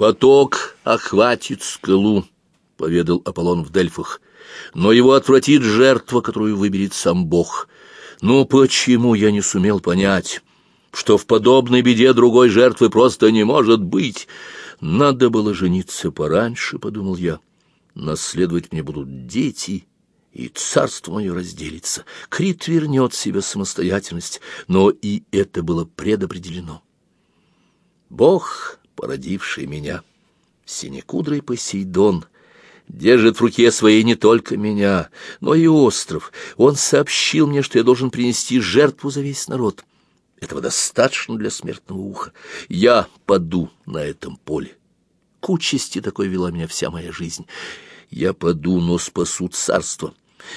Поток охватит скалу, — поведал Аполлон в Дельфах, — но его отвратит жертва, которую выберет сам Бог. Но почему я не сумел понять, что в подобной беде другой жертвы просто не может быть? Надо было жениться пораньше, — подумал я. Наследовать мне будут дети, и царство мое разделится. Крит вернет себе самостоятельность, но и это было предопределено. Бог породивший меня. Синекудрый Посейдон держит в руке своей не только меня, но и остров. Он сообщил мне, что я должен принести жертву за весь народ. Этого достаточно для смертного уха. Я паду на этом поле. К участи такой вела меня вся моя жизнь. Я паду, но спасу царство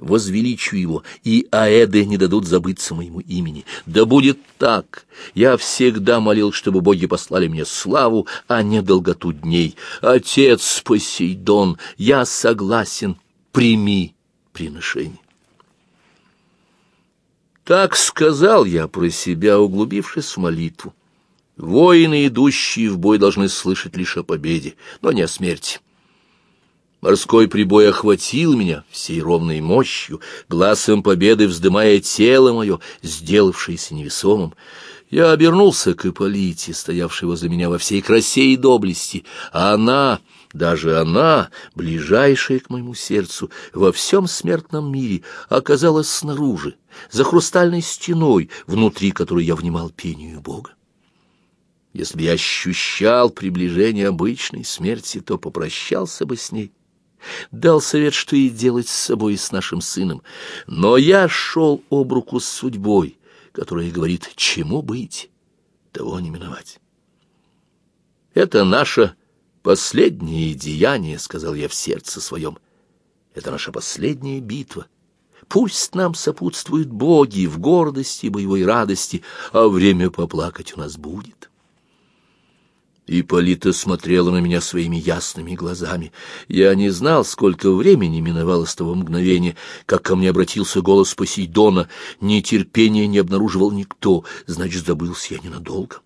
возвеличу его, и аэды не дадут забыться моему имени. Да будет так! Я всегда молил, чтобы боги послали мне славу, а не долготу дней. Отец Посейдон, я согласен, прими приношение. Так сказал я про себя, углубившись в молитву. Воины, идущие в бой, должны слышать лишь о победе, но не о смерти. Морской прибой охватил меня всей ровной мощью, глазом победы вздымая тело мое, сделавшееся невесомым. Я обернулся к Ипполите, стоявшей возле меня во всей красе и доблести, а она, даже она, ближайшая к моему сердцу, во всем смертном мире, оказалась снаружи, за хрустальной стеной, внутри которой я внимал пению Бога. Если бы я ощущал приближение обычной смерти, то попрощался бы с ней дал совет, что и делать с собой и с нашим сыном. Но я шел об руку с судьбой, которая говорит, чему быть, того не миновать. Это наше последнее деяние, — сказал я в сердце своем. Это наша последняя битва. Пусть нам сопутствуют боги в гордости и боевой радости, а время поплакать у нас будет. Ипполита смотрела на меня своими ясными глазами. Я не знал, сколько времени миновало с того мгновения, как ко мне обратился голос Посейдона. Нетерпения не обнаруживал никто, значит, забылся я ненадолго.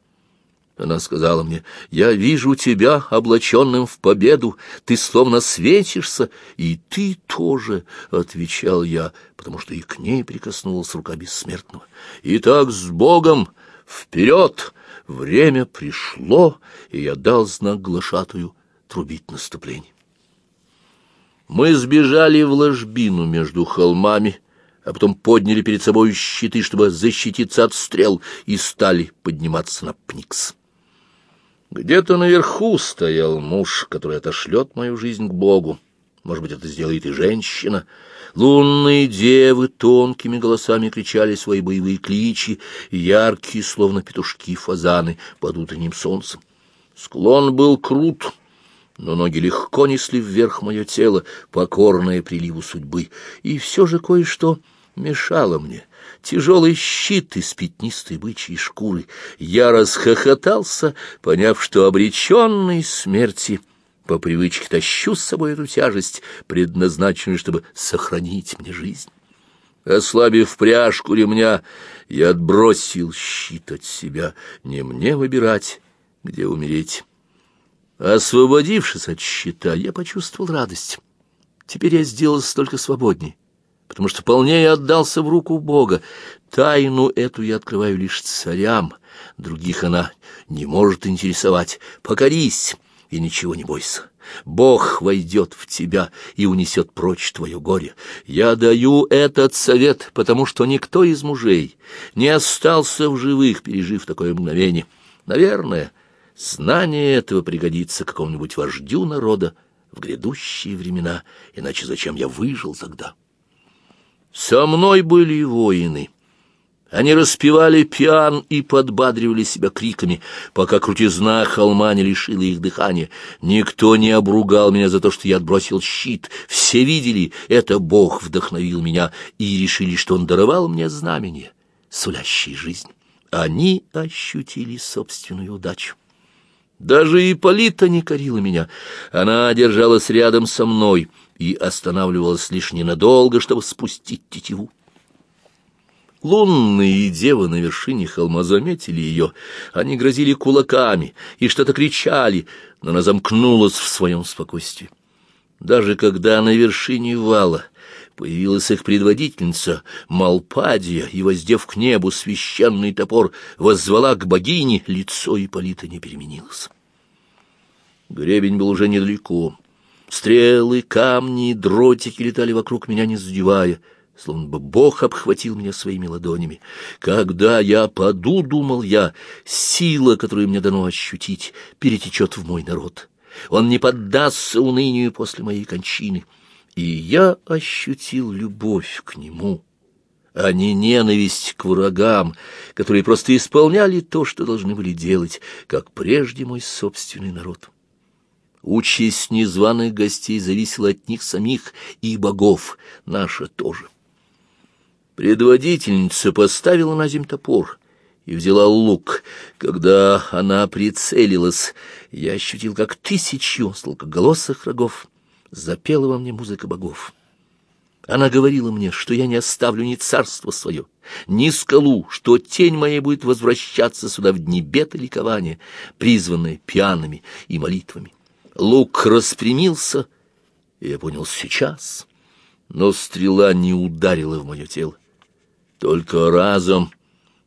Она сказала мне, «Я вижу тебя, облаченным в победу, ты словно светишься, и ты тоже», — отвечал я, потому что и к ней прикоснулась рука бессмертного. «Итак, с Богом! Вперед!» Время пришло, и я дал знак глашатую трубить наступление. Мы сбежали в ложбину между холмами, а потом подняли перед собой щиты, чтобы защититься от стрел, и стали подниматься на Пникс. Где-то наверху стоял муж, который отошлет мою жизнь к Богу. Может быть, это сделает и женщина — Лунные девы тонкими голосами кричали свои боевые кличи, яркие, словно петушки фазаны под утренним солнцем. Склон был крут, но ноги легко несли вверх мое тело, покорное приливу судьбы, и все же кое-что мешало мне. Тяжелый щит из пятнистой бычьей шкуры. Я расхохотался, поняв, что обреченный смерти — по привычке тащу с собой эту тяжесть, предназначенную, чтобы сохранить мне жизнь. Ослабив пряжку ремня, я отбросил щит от себя. Не мне выбирать, где умереть. Освободившись от щита, я почувствовал радость. Теперь я сделался только свободней, потому что полнее отдался в руку Бога. Тайну эту я открываю лишь царям, других она не может интересовать. Покорись! И ничего не бойся. Бог войдет в тебя и унесет прочь твое горе. Я даю этот совет, потому что никто из мужей не остался в живых, пережив такое мгновение. Наверное, знание этого пригодится какому-нибудь вождю народа в грядущие времена, иначе зачем я выжил тогда? Со мной были воины — они распевали пиан и подбадривали себя криками, пока крутизна холма не лишила их дыхания. Никто не обругал меня за то, что я отбросил щит. Все видели, это Бог вдохновил меня, и решили, что Он даровал мне знамение, сулящее жизнь. Они ощутили собственную удачу. Даже Ипполита не корила меня. Она держалась рядом со мной и останавливалась лишь ненадолго, чтобы спустить тетиву. Лунные девы на вершине холма заметили ее. Они грозили кулаками и что-то кричали, но она замкнулась в своем спокойствии. Даже когда на вершине вала появилась их предводительница Малпадия и, воздев к небу священный топор, воззвала к богине, лицо Ипполита не переменилось. Гребень был уже недалеко. Стрелы, камни, дротики летали вокруг меня, не задевая, словно бы Бог обхватил меня своими ладонями. Когда я паду, думал я, сила, которую мне дано ощутить, перетечет в мой народ. Он не поддастся унынию после моей кончины. И я ощутил любовь к нему, а не ненависть к врагам, которые просто исполняли то, что должны были делать, как прежде мой собственный народ. Участь незваных гостей зависела от них самих и богов, наша тоже. Предводительница поставила на земь топор и взяла лук. Когда она прицелилась, я ощутил, как тысячу сладкоголосых врагов запела во мне музыка богов. Она говорила мне, что я не оставлю ни царство свое, ни скалу, что тень моя будет возвращаться сюда в дни бед и ликования, призванные пьяными и молитвами. Лук распрямился, и я понял сейчас, но стрела не ударила в мое тело. Только разом,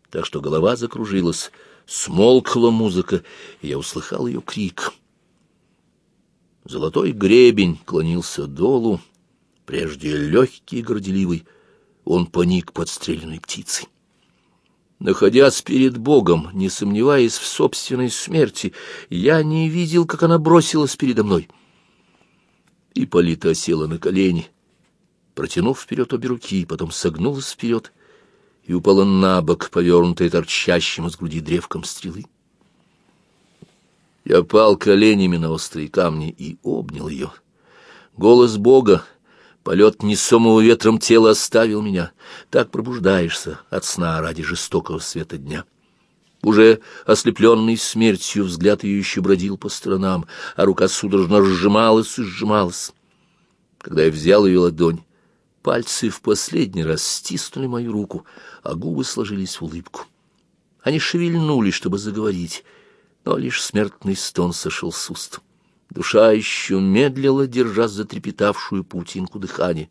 так что голова закружилась, смолкла музыка, и я услыхал ее крик. Золотой гребень клонился долу, прежде легкий и горделивый, он поник подстреленной птицей. Находясь перед Богом, не сомневаясь в собственной смерти, я не видел, как она бросилась передо мной. Ипполита села на колени, протянув вперед обе руки, потом согнулась вперед и упала на бок, повернутая торчащим из груди древком стрелы. Я пал коленями на острые камни и обнял ее. Голос Бога Полет несомого ветром тела оставил меня. Так пробуждаешься от сна ради жестокого света дня. Уже ослепленный смертью взгляд ее еще бродил по сторонам, а рука судорожно сжималась и сжималась. Когда я взял ее ладонь, пальцы в последний раз стиснули мою руку, а губы сложились в улыбку. Они шевельнулись, чтобы заговорить, но лишь смертный стон сошел с уст. Душа еще медлила, держа затрепетавшую паутинку дыхания.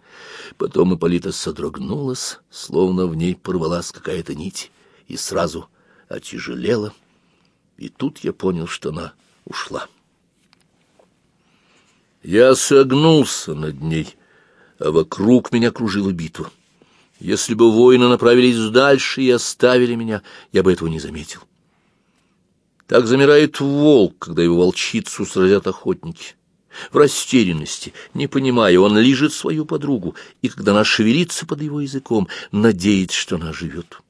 Потом Ипполита содрогнулась, словно в ней порвалась какая-то нить, и сразу отяжелела. И тут я понял, что она ушла. Я согнулся над ней, а вокруг меня кружила битва. Если бы воины направились дальше и оставили меня, я бы этого не заметил. Так замирает волк, когда его волчицу сразят охотники. В растерянности, не понимая, он лижет свою подругу, и когда она шевелится под его языком, надеется, что она живет.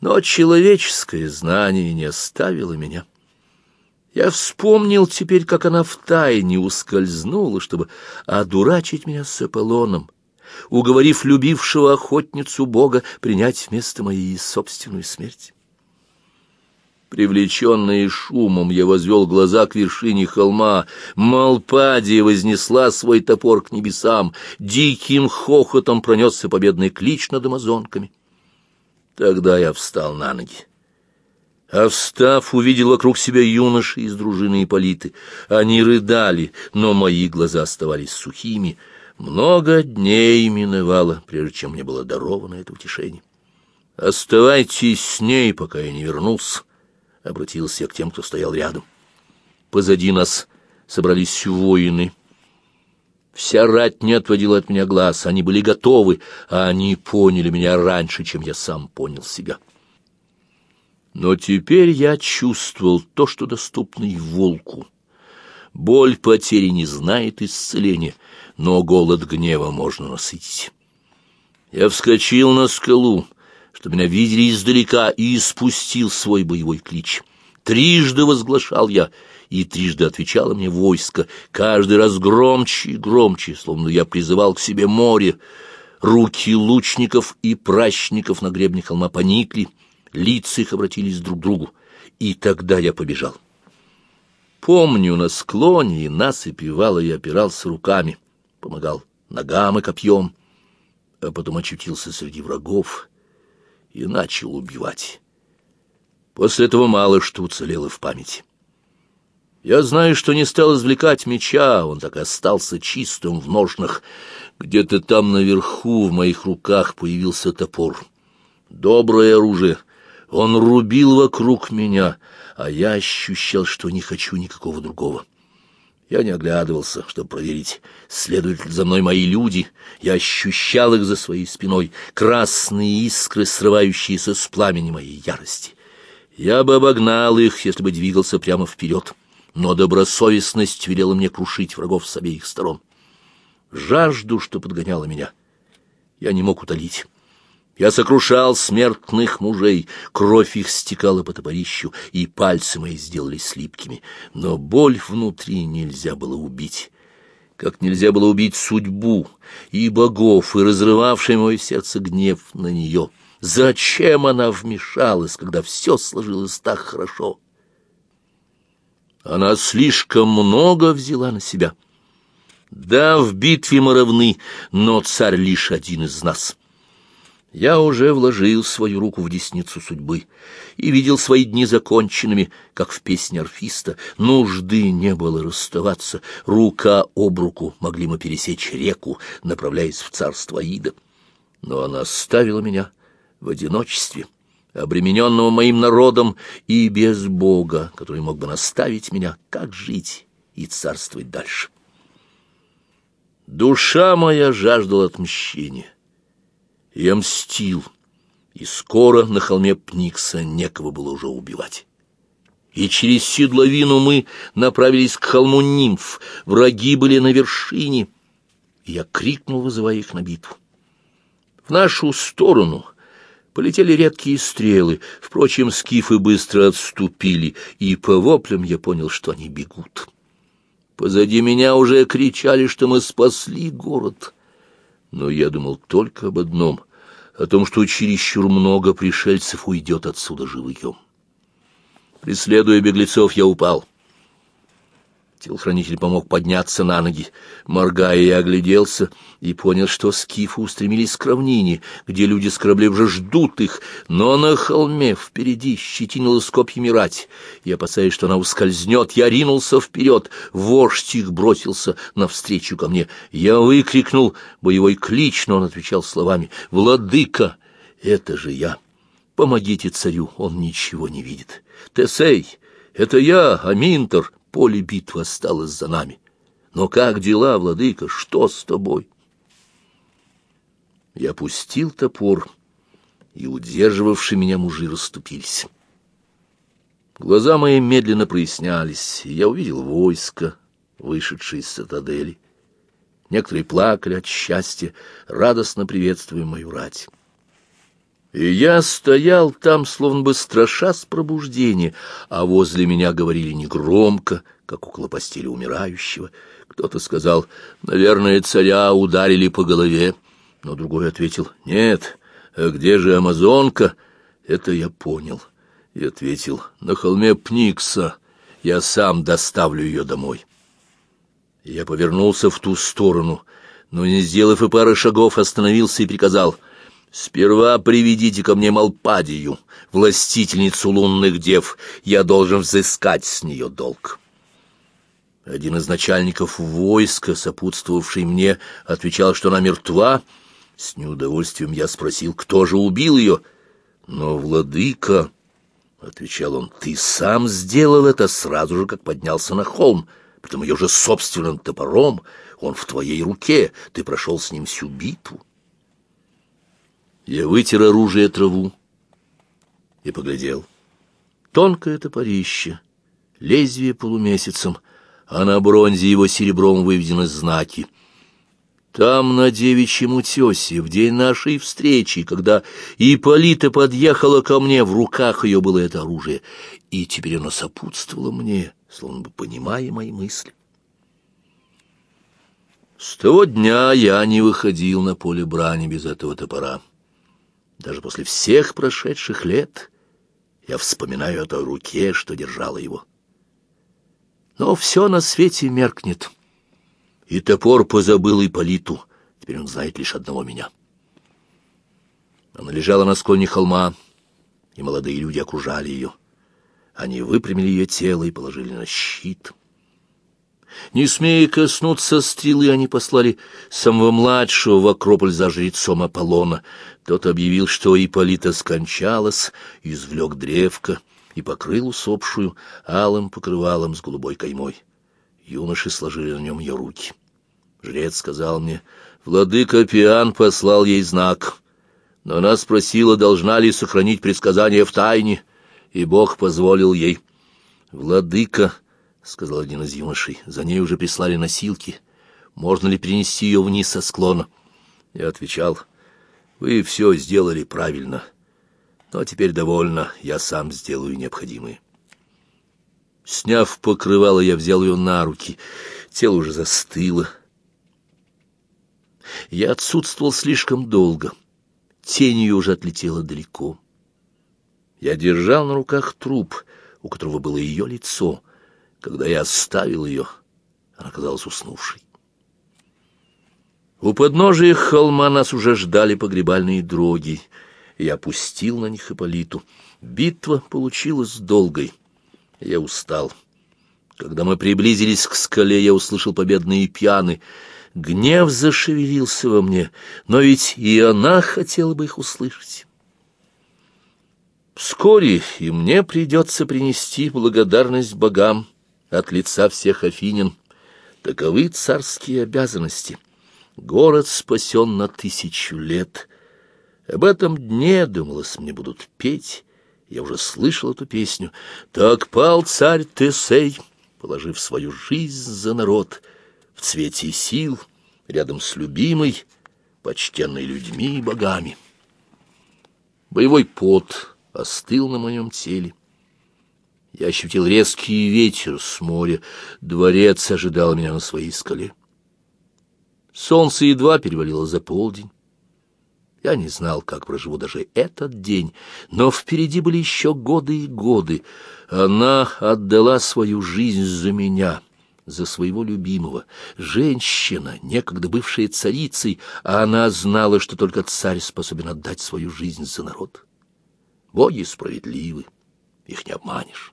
Но человеческое знание не оставило меня. Я вспомнил теперь, как она втайне ускользнула, чтобы одурачить меня с Аполлоном, уговорив любившего охотницу Бога принять вместо моей собственную смерть. Привлеченный шумом, я возвел глаза к вершине холма. Малпадия вознесла свой топор к небесам. Диким хохотом пронесся победный клич над амазонками. Тогда я встал на ноги. Встав, увидел вокруг себя юноши из дружины Ипполиты. Они рыдали, но мои глаза оставались сухими. Много дней миновало, прежде чем мне было даровано это утешение. «Оставайтесь с ней, пока я не вернулся», — обратился я к тем, кто стоял рядом. Позади нас собрались воины. Вся рать не отводила от меня глаз, они были готовы, а они поняли меня раньше, чем я сам понял себя. Но теперь я чувствовал то, что доступно и волку. Боль потери не знает исцеления, но голод гнева можно насытить. Я вскочил на скалу, что меня видели издалека, и испустил свой боевой клич. Трижды возглашал я, и трижды отвечало мне войско, каждый раз громче и громче, словно я призывал к себе море. Руки лучников и пращников на гребне холма поникли, лица их обратились друг к другу, и тогда я побежал. Помню, на склоне и насыпи вала я опирался руками, помогал ногам и копьем, а потом очутился среди врагов — и начал убивать. После этого мало что уцелело в памяти. Я знаю, что не стал извлекать меча, он так и остался чистым в ножнах. Где-то там наверху в моих руках появился топор. Доброе оружие. Он рубил вокруг меня, а я ощущал, что не хочу никакого другого. Я не оглядывался, чтобы проверить, следуют ли за мной мои люди. Я ощущал их за своей спиной, красные искры, срывающиеся с пламени моей ярости. Я бы обогнал их, если бы двигался прямо вперед, но добросовестность велела мне крушить врагов с обеих сторон. Жажду, что подгоняла меня, я не мог утолить. Я сокрушал смертных мужей, кровь их стекала по топорищу, и пальцы мои сделались липкими. Но боль внутри нельзя было убить, как нельзя было убить судьбу и богов, и разрывавший мое сердце гнев на нее. Зачем она вмешалась, когда все сложилось так хорошо? Она слишком много взяла на себя. Да, в битве мы равны, но царь лишь один из нас — я уже вложил свою руку в десницу судьбы и видел свои дни законченными, как в песне орфиста. Нужды не было расставаться, рука об руку могли мы пересечь реку, направляясь в царство Аида. Но она оставила меня в одиночестве, обремененного моим народом и без Бога, который мог бы наставить меня, как жить и царствовать дальше. Душа моя жаждала отмщения. Я мстил, и скоро на холме Пникса некого было уже убивать. И через седловину мы направились к холму нимф, враги были на вершине, и я крикнул, вызывая их на битву. В нашу сторону полетели редкие стрелы, впрочем, скифы быстро отступили, и по воплям я понял, что они бегут. Позади меня уже кричали, что мы спасли город — но я думал только об одном — о том, что чересчур много пришельцев уйдет отсюда живьем. Преследуя беглецов, я упал. Телохранитель помог подняться на ноги. Моргая, я огляделся и понял, что скифы устремились к равнине, где люди с кораблей уже ждут их, но на холме впереди щетинилась копьями рать. И, опасаясь, что она ускользнет, я ринулся вперед. Вождь их бросился навстречу ко мне. Я выкрикнул боевой клич, но он отвечал словами «Владыка, это же я! Помогите царю, он ничего не видит! Тесей, это я, Аминтер!» Поле битвы осталось за нами. Но как дела, владыка, что с тобой? Я опустил топор, и удерживавшие меня мужи расступились. Глаза мои медленно прояснялись, и я увидел войско, вышедшее из цитадели. Некоторые плакали от счастья, радостно приветствуя мою рать. И я стоял там, словно бы страша с пробуждения, а возле меня говорили негромко, как около постели умирающего. Кто-то сказал, наверное, царя ударили по голове, но другой ответил, нет, а где же амазонка? Это я понял. И ответил, на холме Пникса, я сам доставлю ее домой. Я повернулся в ту сторону, но, не сделав и пары шагов, остановился и приказал — Сперва приведите ко мне Малпадию, властительницу лунных дев, я должен взыскать с нее долг. Один из начальников войска, сопутствовавший мне, отвечал, что она мертва. С неудовольствием я спросил, кто же убил ее. Но, владыка, — отвечал он, — ты сам сделал это сразу же, как поднялся на холм, притом ее же собственным топором, он в твоей руке, ты прошел с ним всю битву. Я вытер оружие траву и поглядел. Тонкое топорище, лезвие полумесяцем, а на бронзе его серебром выведены знаки. Там, на девичьем утесе, в день нашей встречи, когда Ипполита подъехала ко мне, в руках ее было это оружие, и теперь оно сопутствовало мне, словно бы понимая мои мысли. С того дня я не выходил на поле брани без этого топора. Даже после всех прошедших лет я вспоминаю о той руке, что держала его. Но все на свете меркнет. И топор позабыл Ипполиту. Теперь он знает лишь одного меня. Она лежала на склоне холма, и молодые люди окружали ее. Они выпрямили ее тело и положили на щит. Не смея коснуться стрелы, они послали самого младшего в Акрополь за жрецом Аполлона. Тот объявил, что Ипполита скончалась, извлек древко и покрыл усопшую алым покрывалом с голубой каймой. Юноши сложили на нем ее руки. Жрец сказал мне, «Владыка Пиан послал ей знак, но она спросила, должна ли сохранить предсказание в тайне» и Бог позволил ей. «Владыка», — сказал один из юношей, — «за ней уже прислали носилки. Можно ли перенести ее вниз со склона?» Я отвечал, «Вы все сделали правильно, но теперь довольно, я сам сделаю необходимое». Сняв покрывало, я взял ее на руки. Тело уже застыло. Я отсутствовал слишком долго. Тень ее уже отлетела далеко. Я держал на руках труп, у которого было ее лицо. Когда я оставил ее, она казалась уснувшей. У подножия холма нас уже ждали погребальные дроги. Я опустил на них Ипполиту. Битва получилась долгой. Я устал. Когда мы приблизились к скале, я услышал победные пьяны. Гнев зашевелился во мне, но ведь и она хотела бы их услышать. Вскоре и мне придется принести благодарность богам от лица всех афинин. Таковы царские обязанности. Город спасен на тысячу лет. Об этом дне, думалось, мне будут петь. Я уже слышал эту песню. Так пал царь Тесей, положив свою жизнь за народ, в цвете сил, рядом с любимой, почтенной людьми и богами. Боевой пот — остыл на моем теле. Я ощутил резкий ветер с моря. Дворец ожидал меня на своей скале. Солнце едва перевалило за полдень. Я не знал, как проживу даже этот день, но впереди были еще годы и годы. Она отдала свою жизнь за меня, за своего любимого. Женщина, некогда бывшая царицей, а она знала, что только царь способен отдать свою жизнь за народ. Боги справедливы, их не обманешь.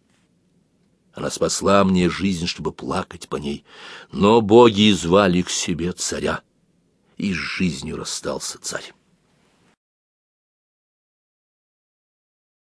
Она спасла мне жизнь, чтобы плакать по ней, но боги звали к себе царя, и с жизнью расстался царь.